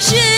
should